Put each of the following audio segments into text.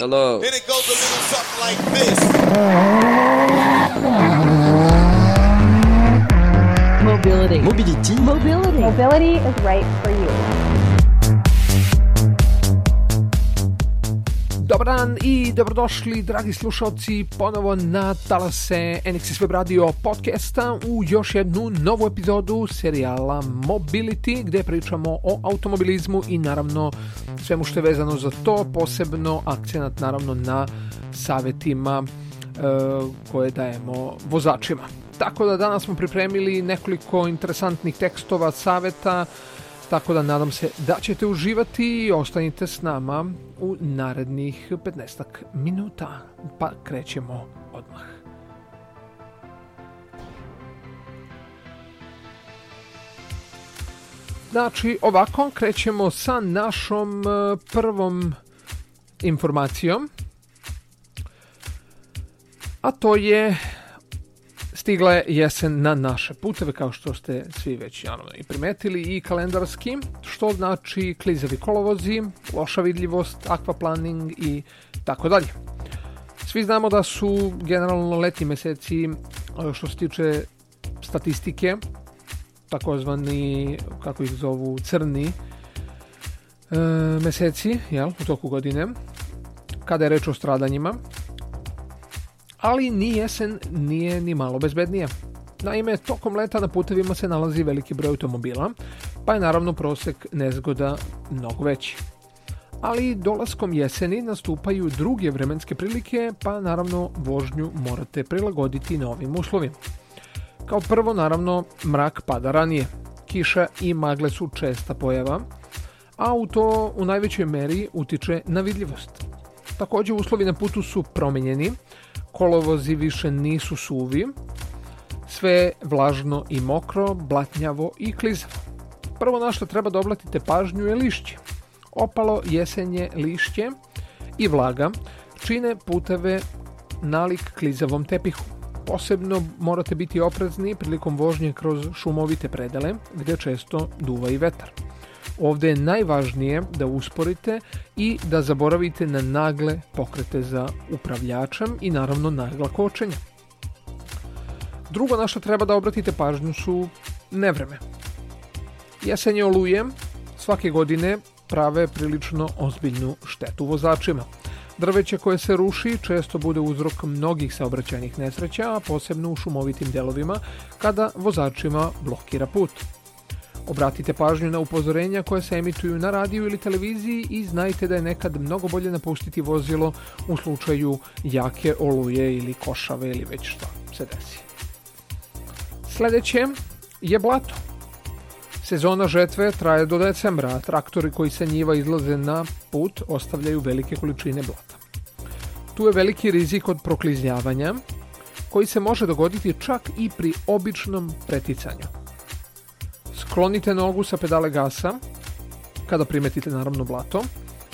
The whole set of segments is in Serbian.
Hello. And it goes a little something like this. Mobility. Mobility. Mobility. Mobility is right for you. Dobar dan i dobrodošli, dragi slušalci, ponovo na talase NXS Web Radio podcasta u još jednu novu epizodu serijala Mobility, gdje pričamo o automobilizmu i naravno svemu što je vezano za to, posebno akcenat naravno na savjetima e, koje dajemo vozačima. Tako da danas smo pripremili nekoliko interesantnih tekstova, savjeta, tako da nadam se da ćete uživati i ostanite s nama u narednih 15 minuta. Pa krećemo odmah. Znači, ovako krećemo sa našom e, prvom informacijom. A to je Stigla je jesen na naše puteve, kao što ste svi već naravno i primetili, i kalendarski, što znači klizavi kolovozi, loša vidljivost, akvaplaning i tako dalje. Svi znamo da su generalno letnji meseci, što se tiče statistike, takozvani, kako ih zovu, crni e, meseci, jel, u toku godine, kada je reč o stradanjima, ali ni jesen nije ni malo bezbednija. Naime, tokom leta na putevima se nalazi veliki broj automobila, pa je naravno prosek nezgoda mnogo veći. Ali dolaskom jeseni nastupaju druge vremenske prilike, pa naravno vožnju morate prilagoditi novim uslovima. Kao prvo, naravno, mrak pada ranije. Kiša i magle su česta pojava, a u to u najvećoj meri utiče na vidljivost. Također uslovi na putu su promijenjeni, kolovozi više nisu suvi, sve vlažno i mokro, blatnjavo i klizavo. Prvo na što treba da oblatite pažnju je lišće. Opalo jesenje lišće i vlaga čine puteve nalik klizavom tepihu. Posebno morate biti oprezni prilikom vožnje kroz šumovite predele gdje često duva i vetar. Ovdje je najvažnije da usporite i da zaboravite na nagle pokrete za upravljačem i naravno nagla kočenja. Drugo na što treba da obratite pažnju su nevreme. Jesenje oluje svake godine prave prilično ozbiljnu štetu vozačima. Drveće koje se ruši često bude uzrok mnogih saobraćajnih nesreća, a posebno u šumovitim delovima kada vozačima blokira put. Obratite pažnju na upozorenja koje se emituju na radiju ili televiziji i znajte da je nekad mnogo bolje napustiti vozilo u slučaju jake oluje ili košave ili već što se desi. Sljedeće je blato. Sezona žetve traje do decembra, traktori koji sa njiva izlaze na put ostavljaju velike količine blata. Tu je veliki rizik od prokliznjavanja, koji se može dogoditi čak i pri običnom preticanju. Sklonite nogu sa pedale gasa, kada primetite naravno blato,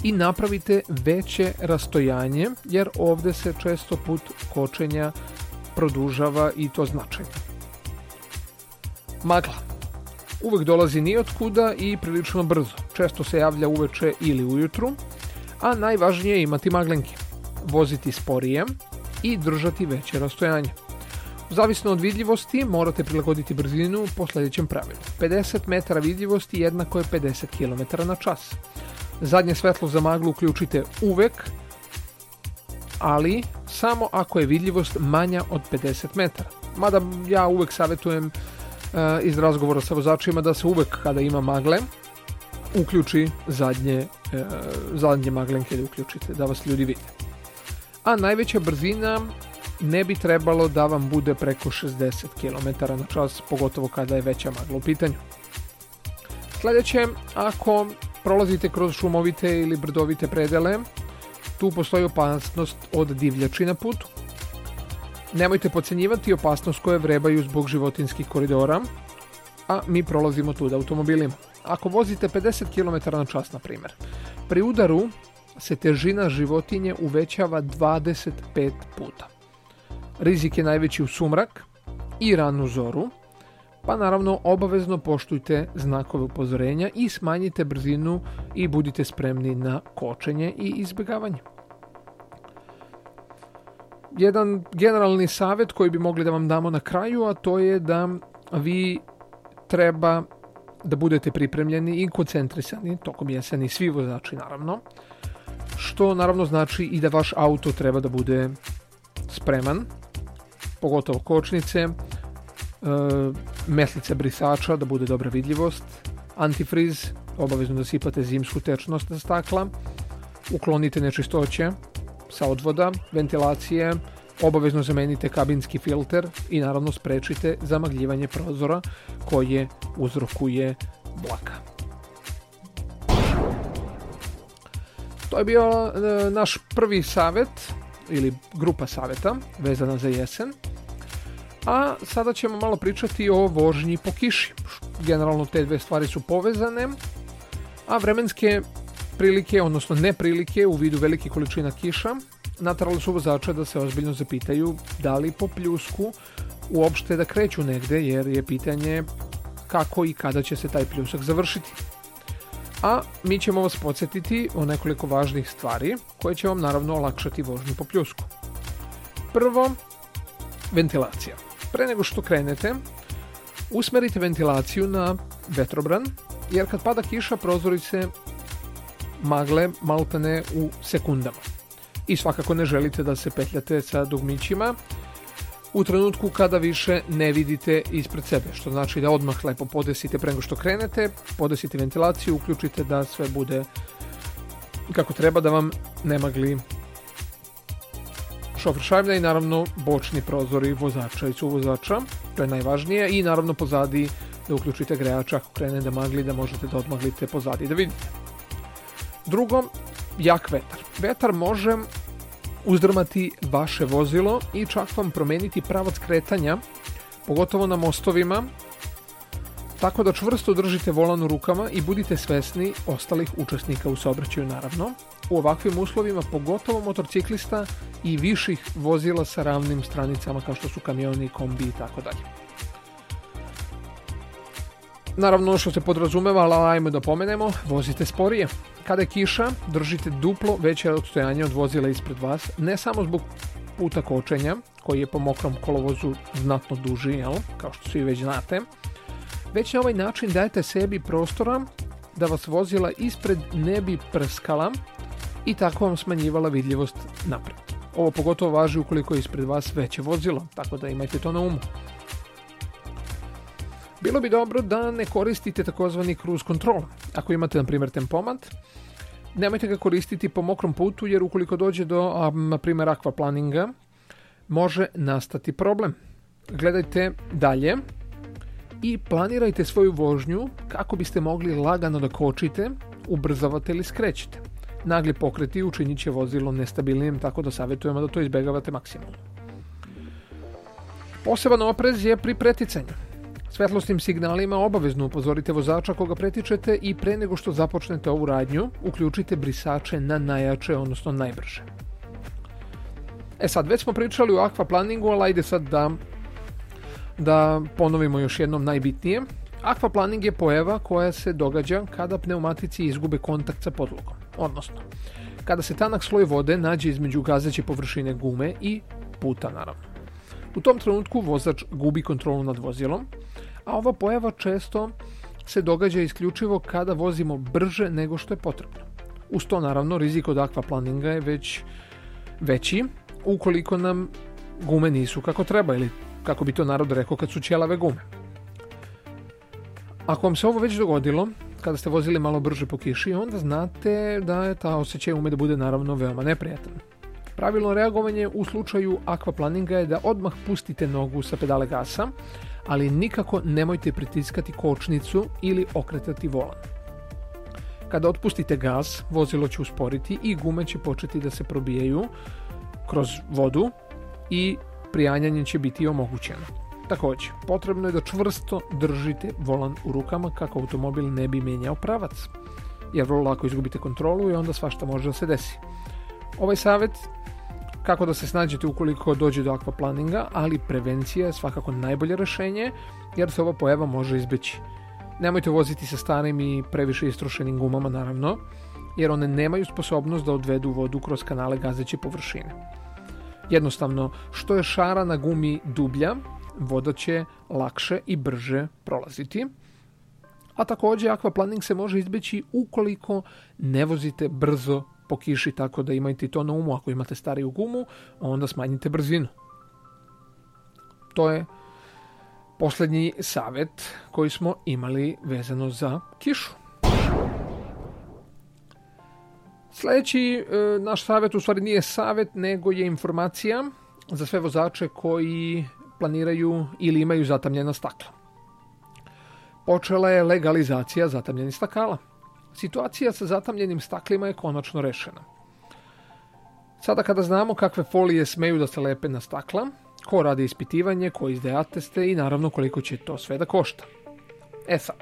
i napravite veće rastojanje, jer ovdje se često put kočenja produžava i to značajno. Magla. Uvijek dolazi nijotkuda i prilično brzo. Često se javlja uveče ili ujutru, a najvažnije je imati maglenke. Voziti sporije i držati veće rastojanje. Zavisno od vidljivosti morate prilagoditi brzinu po sljedećem pravilu. 50 metara vidljivosti jednako je 50 km na čas. Zadnje svetlo za maglu uključite uvek, ali samo ako je vidljivost manja od 50 metara. Mada ja uvek savjetujem uh, iz razgovora sa vozačima da se uvek kada ima magle uključi zadnje, uh, zadnje maglenke da uključite, da vas ljudi vide. A najveća brzina ne bi trebalo da vam bude preko 60 km na čas, pogotovo kada je veća magla u pitanju. Sljedeće, ako prolazite kroz šumovite ili brdovite predele, tu postoji opasnost od divljači na putu. Nemojte pocenjivati opasnost koje vrebaju zbog životinskih koridora, a mi prolazimo tu automobilima. Ako vozite 50 km na čas, na primjer, pri udaru se težina životinje uvećava 25 puta. Rizik je najveći u sumrak i ranu zoru, pa naravno obavezno poštujte znakove upozorenja i smanjite brzinu i budite spremni na kočenje i izbjegavanje. jedan generalni savjet koji bi mogli da vam damo na kraju, a to je da vi treba da budete pripremljeni i koncentrisani tokom jeseni, svi vozači naravno, što naravno znači i da vaš auto treba da bude spreman, pogotovo kočnice, e, metlice brisača, da bude dobra vidljivost, antifriz, obavezno da sipate zimsku tečnost na stakla, uklonite nečistoće sa odvoda, ventilacije, obavezno zamenite kabinski filter i naravno sprečite zamagljivanje prozora koje uzrokuje blaka. To je bio e, naš prvi savet ili grupa saveta vezana za jesen. A sada ćemo malo pričati o vožnji po kiši. Generalno te dve stvari su povezane, a vremenske prilike, odnosno neprilike u vidu velike količina kiša natrali su vozača da se ozbiljno zapitaju da li po pljusku uopšte da kreću negde jer je pitanje kako i kada će se taj pljusak završiti. A mi ćemo vas podsjetiti o nekoliko važnih stvari koje će vam naravno olakšati vožnju po pljusku. Prvo, ventilacija. Pre nego što krenete, usmerite ventilaciju na vetrobran, jer kad pada kiša prozori se magle maltene u sekundama. I svakako ne želite da se petljate sa dugmićima u trenutku kada više ne vidite ispred sebe, što znači da odmah lepo podesite pre nego što krenete, podesite ventilaciju, uključite da sve bude kako treba da vam ne magli šofer šajbna i naravno bočni prozori vozača i suvozača, to je najvažnije i naravno pozadi da uključite grejač ako krene da magli da možete da odmaglite pozadi da vidite. Drugo, jak vetar. Vetar može uzdrmati vaše vozilo i čak vam promeniti pravac kretanja, pogotovo na mostovima, tako da čvrsto držite volan u rukama i budite svesni ostalih učesnika u saobraćaju naravno. U ovakvim uslovima pogotovo motorciklista i viših vozila sa ravnim stranicama kao što su kamioni, kombi i tako dalje. Naravno što se podrazumeva, ali ajmo da pomenemo, vozite sporije. Kada je kiša, držite duplo veće odstojanje od vozila ispred vas, ne samo zbog puta kočenja, koji je po mokrom kolovozu znatno duži, jel? kao što svi već znate, već na ovaj način dajete sebi prostora da vas vozila ispred ne bi prskala i tako vam smanjivala vidljivost napred. Ovo pogotovo važi ukoliko je ispred vas veće vozilo, tako da imajte to na umu. Bilo bi dobro da ne koristite takozvani cruise control. Ako imate, na primjer, tempomat, nemojte ga koristiti po mokrom putu, jer ukoliko dođe do, na primjer, akvaplaninga, može nastati problem. Gledajte dalje i planirajte svoju vožnju kako biste mogli lagano da kočite, ubrzavate ili skrećete. Nagli pokreti učinit će vozilo nestabilnijem, tako da savjetujemo da to izbegavate maksimalno. Poseban oprez je pri preticanju. Svetlosnim signalima obavezno upozorite vozača koga pretičete i pre nego što započnete ovu radnju, uključite brisače na najjače, odnosno najbrže. E sad, već smo pričali o akvaplaningu, ali ajde sad da, da ponovimo još jednom najbitnije. Akvaplaning je pojava koja se događa kada pneumatici izgube kontakt sa podlogom, odnosno kada se tanak sloj vode nađe između gazeće površine gume i puta naravno. U tom trenutku vozač gubi kontrolu nad vozilom, a ova pojava često se događa isključivo kada vozimo brže nego što je potrebno. Uz to naravno rizik od akvaplaninga je već veći ukoliko nam gume nisu kako treba ili kako bi to narod rekao kad su ćelave gume. Ako vam se ovo već dogodilo, kada ste vozili malo brže po kiši, onda znate da je ta osjećaj ume da bude naravno veoma neprijatan. Pravilno reagovanje u slučaju akvaplaninga je da odmah pustite nogu sa pedale gasa, ali nikako nemojte pritiskati kočnicu ili okretati volan. Kada otpustite gas, vozilo će usporiti i gume će početi da se probijaju kroz vodu i prijanjanje će biti omogućeno. Također, potrebno je da čvrsto držite volan u rukama kako automobil ne bi menjao pravac, jer vrlo lako izgubite kontrolu i onda svašta može da se desi. Ovaj savjet kako da se snađete ukoliko dođe do akvaplaninga, ali prevencija je svakako najbolje rešenje jer se ova pojava može izbeći. Nemojte voziti sa starim i previše istrošenim gumama naravno, jer one nemaju sposobnost da odvedu vodu kroz kanale gazeće površine. Jednostavno, što je šara na gumi dublja, voda će lakše i brže prolaziti. A također aquaplaning se može izbjeći ukoliko ne vozite brzo po kiši, tako da imajte to na umu. Ako imate stariju gumu, onda smanjite brzinu. To je posljednji savjet koji smo imali vezano za kišu. Sljedeći e, naš savjet u stvari nije savjet, nego je informacija za sve vozače koji planiraju ili imaju zatamljena stakla. Počela je legalizacija zatamljenih stakala. Situacija sa zatamljenim staklima je konačno rešena. Sada kada znamo kakve folije smeju da se lepe na stakla, ko radi ispitivanje, ko izdaje ateste i naravno koliko će to sve da košta. E sad,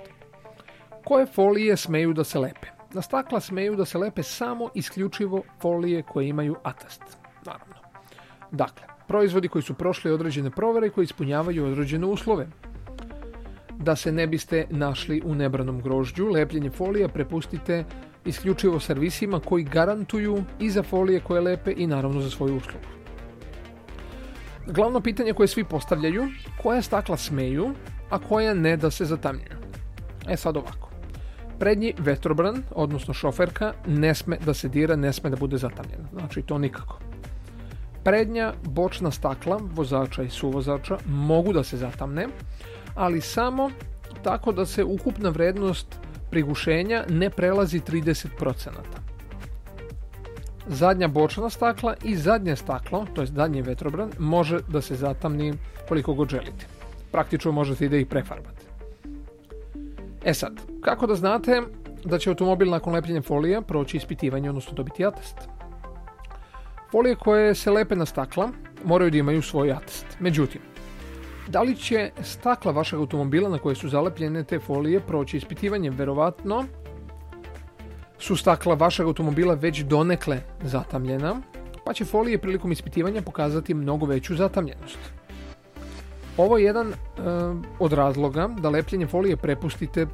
koje folije smeju da se lepe? Na stakla smeju da se lepe samo isključivo folije koje imaju atest, naravno. Dakle, proizvodi koji su prošli određene provere i koji ispunjavaju određene uslove. Da se ne biste našli u nebranom grožđu, lepljenje folija prepustite isključivo servisima koji garantuju i za folije koje lepe i naravno za svoju uslugu. Glavno pitanje koje svi postavljaju, koja stakla smeju, a koja ne da se zatamljuju. E sad ovako. Prednji vetrobran, odnosno šoferka, ne sme da se dira, ne sme da bude zatamljena. Znači to nikako. Prednja bočna stakla vozača i suvozača mogu da se zatamne, ali samo tako da se ukupna vrednost prigušenja ne prelazi 30%. Zadnja bočna stakla i zadnje staklo, to je zadnji vetrobran, može da se zatamni koliko god želite. Praktično možete i da ih prefarbate. E sad, kako da znate da će automobil nakon lepljenja folija proći ispitivanje, odnosno dobiti atest? Folije koje se lepe na stakla moraju da imaju svoj atest. Međutim, da li će stakla vašeg automobila na koje su zalepljene te folije proći ispitivanje? Verovatno su stakla vašeg automobila već donekle zatamljena, pa će folije prilikom ispitivanja pokazati mnogo veću zatamljenost. Ovo je jedan e, od razloga da lepljenje folije prepustite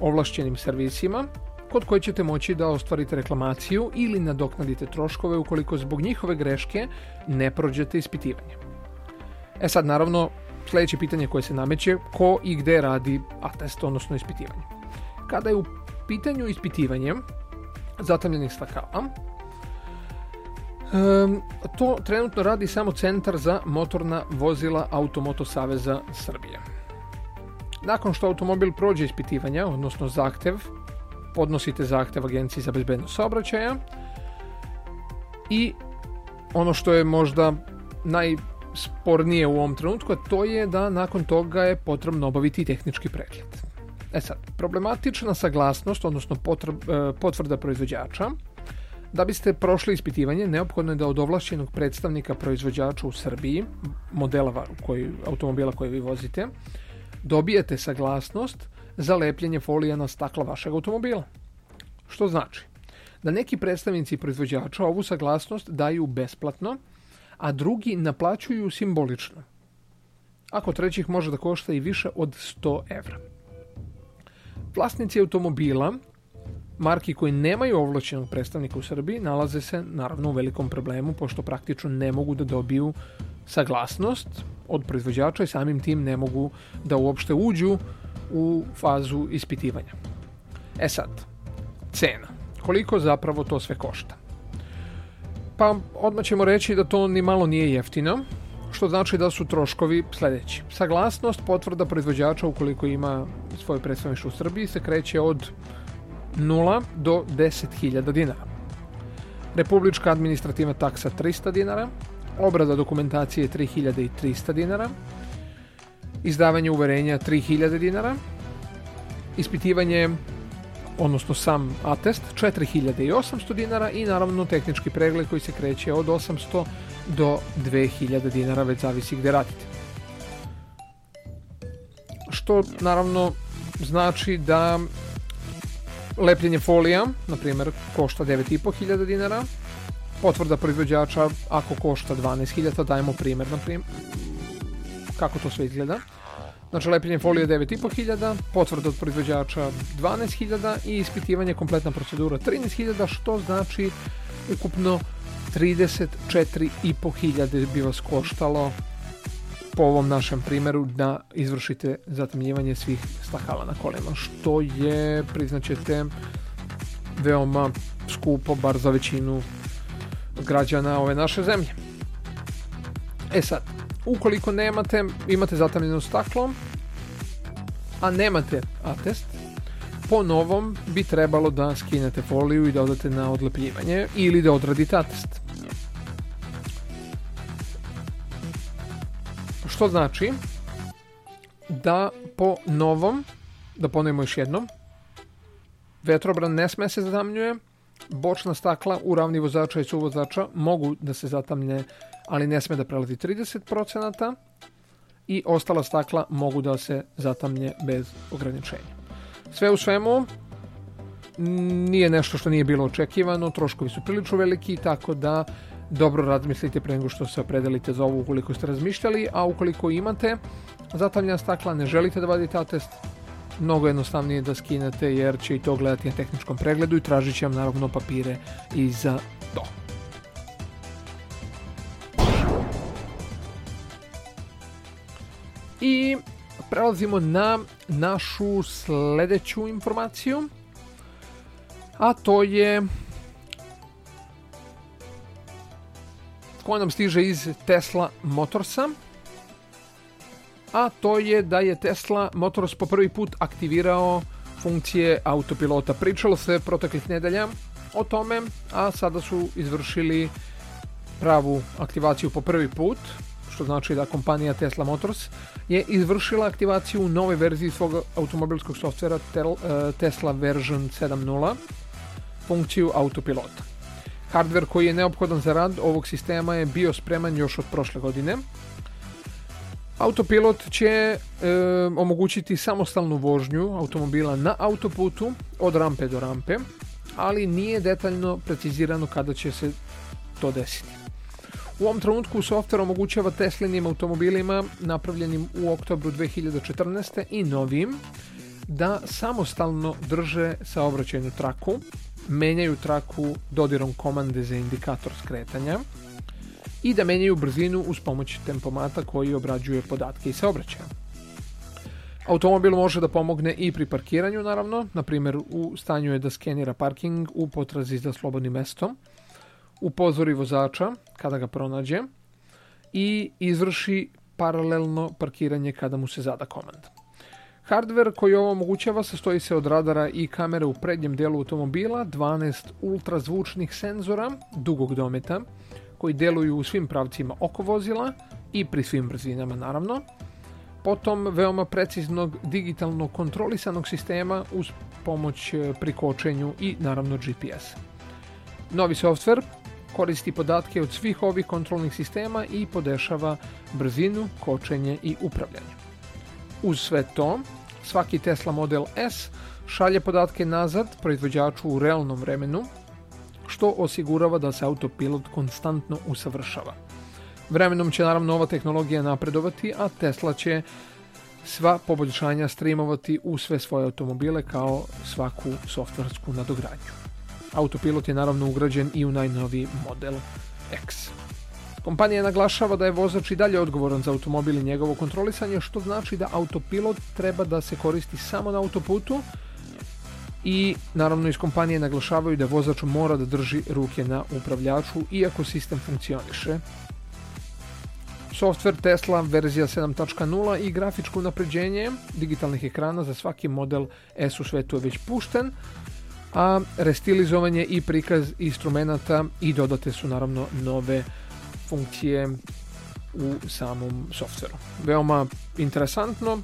ovlašćenim servisima kod koje ćete moći da ostvarite reklamaciju ili nadoknadite troškove ukoliko zbog njihove greške ne prođete ispitivanje. E sad naravno sljedeće pitanje koje se nameće ko i gde radi atest, odnosno ispitivanje. Kada je u pitanju ispitivanje zatamljenih stakala, to trenutno radi samo Centar za motorna vozila Automoto Saveza Srbije. Nakon što automobil prođe ispitivanja, odnosno zahtev, podnosite zahtev Agenciji za bezbednost saobraćaja i ono što je možda najspornije u ovom trenutku, to je da nakon toga je potrebno obaviti tehnički pregled. E sad, problematična saglasnost, odnosno e, potvrda proizvođača, da biste prošli ispitivanje, neophodno je da od ovlašćenog predstavnika proizvođača u Srbiji, modela koji, automobila koji vi vozite, dobijete saglasnost za lepljenje folija na stakla vašeg automobila. Što znači da neki predstavnici proizvođača ovu saglasnost daju besplatno, a drugi naplaćuju simbolično. Ako trećih može da košta i više od 100 evra. Vlasnici automobila, marki koji nemaju ovlašćenog predstavnika u Srbiji, nalaze se naravno u velikom problemu, pošto praktično ne mogu da dobiju saglasnost od proizvođača i samim tim ne mogu da uopšte uđu u fazu ispitivanja. E sad, cena. Koliko zapravo to sve košta? Pa odmah ćemo reći da to ni malo nije jeftino, što znači da su troškovi sljedeći. Saglasnost potvrda proizvođača ukoliko ima svoje predstavništvo u Srbiji se kreće od 0 do 10.000 dinara. Republička administrativna taksa 300 dinara, obrada dokumentacije 3300 dinara, izdavanje uverenja 3000 dinara, ispitivanje odnosno sam atest 4800 dinara i naravno tehnički pregled koji se kreće od 800 do 2000 dinara, već zavisi gdje radite. Što naravno znači da lepljenje folija, na primjer, košta 9500 dinara, potvrda proizvođača ako košta 12.000, dajemo primjer, na primjer, kako to sve izgleda. Znači lepljenje folije 9.500, potvrda od proizvođača 12.000 i ispitivanje kompletna procedura 13.000, što znači ukupno 34.500 bi vas koštalo po ovom našem primjeru da izvršite zatamljivanje svih stakala na kolima, što je, priznaćete, veoma skupo, bar za većinu građana ove naše zemlje. E sad, ukoliko nemate, imate zatamljeno staklo, a nemate atest, po novom bi trebalo da skinete foliju i da odete na odlepljivanje ili da odradite atest. Što znači da po novom, da ponovimo još jednom, vetrobran ne sme se zatamljuje, bočna stakla u ravni vozača i suvozača mogu da se zatamlje, ali ne sme da prelazi 30% i ostala stakla mogu da se zatamlje bez ograničenja. Sve u svemu, nije nešto što nije bilo očekivano, troškovi su prilično veliki, tako da dobro razmislite pre nego što se opredelite za ovo ukoliko ste razmišljali, a ukoliko imate zatamljena stakla, ne želite da vadite atest, mnogo jednostavnije da skinete jer će i to gledati na tehničkom pregledu i tražit će vam naravno papire i za to. I prelazimo na našu sledeću informaciju, a to je koja nam stiže iz Tesla Motorsa, a to je da je Tesla Motors po prvi put aktivirao funkcije autopilota. Pričalo se proteklih nedelja o tome, a sada su izvršili pravu aktivaciju po prvi put, što znači da kompanija Tesla Motors je izvršila aktivaciju nove verziji svog automobilskog softvera eh, Tesla version 7.0 funkciju autopilota. Hardware koji je neophodan za rad ovog sistema je bio spreman još od prošle godine. Autopilot će e, omogućiti samostalnu vožnju automobila na autoputu od rampe do rampe, ali nije detaljno precizirano kada će se to desiti. U ovom trenutku software omogućava Teslinim automobilima napravljenim u oktobru 2014. i novim da samostalno drže saobraćajnu traku menjaju traku dodirom komande za indikator skretanja i da menjaju brzinu uz pomoć tempomata koji obrađuje podatke i saobraćaja. Automobil može da pomogne i pri parkiranju, naravno, na primjer u stanju je da skenira parking u potrazi za slobodnim mestom, upozori vozača kada ga pronađe i izvrši paralelno parkiranje kada mu se zada komanda. Hardware koji ovo omogućava sastoji se od radara i kamere u prednjem delu automobila, 12 ultrazvučnih senzora dugog dometa koji deluju u svim pravcima oko vozila i pri svim brzinama naravno. Potom veoma preciznog digitalno kontrolisanog sistema uz pomoć e, pri kočenju i naravno GPS. Novi software koristi podatke od svih ovih kontrolnih sistema i podešava brzinu, kočenje i upravljanje. Uz sve to, svaki Tesla Model S šalje podatke nazad proizvođaču u realnom vremenu, što osigurava da se autopilot konstantno usavršava. Vremenom će naravno ova tehnologija napredovati, a Tesla će sva poboljšanja streamovati u sve svoje automobile kao svaku softversku nadogradnju. Autopilot je naravno ugrađen i u najnoviji model X. Kompanija naglašava da je vozač i dalje odgovoran za automobil i njegovo kontrolisanje, što znači da autopilot treba da se koristi samo na autoputu i naravno iz kompanije naglašavaju da vozač mora da drži ruke na upravljaču iako sistem funkcioniše. Software Tesla verzija 7.0 i grafičko napređenje digitalnih ekrana za svaki model S u svetu je već pušten, a restilizovanje i prikaz instrumenta i dodate su naravno nove funkcije u samom softveru. Veoma interesantno,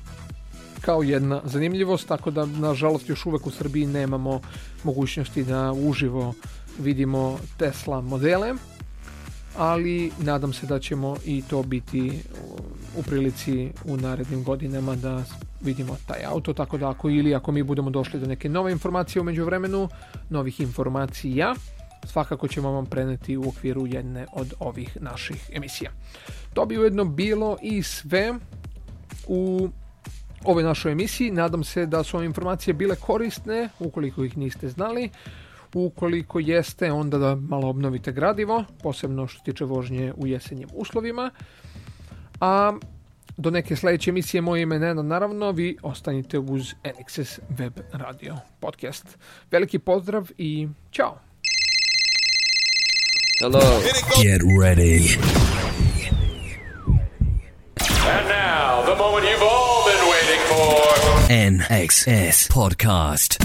kao jedna zanimljivost, tako da nažalost još uvek u Srbiji nemamo mogućnosti da uživo vidimo Tesla modele, ali nadam se da ćemo i to biti u prilici u narednim godinama da vidimo taj auto, tako da ako ili ako mi budemo došli do neke nove informacije umeđu vremenu, novih informacija, svakako ćemo vam preneti u okviru jedne od ovih naših emisija. To bi ujedno bilo i sve u ovoj našoj emisiji. Nadam se da su ove informacije bile korisne, ukoliko ih niste znali. Ukoliko jeste, onda da malo obnovite gradivo, posebno što se tiče vožnje u jesenjim uslovima. A do neke sledeće emisije moje ime Nenad, naravno, vi ostanite uz NXS Web Radio podcast. Veliki pozdrav i ćao! Hello. Get ready. And now, the moment you've all been waiting for. NXS Podcast.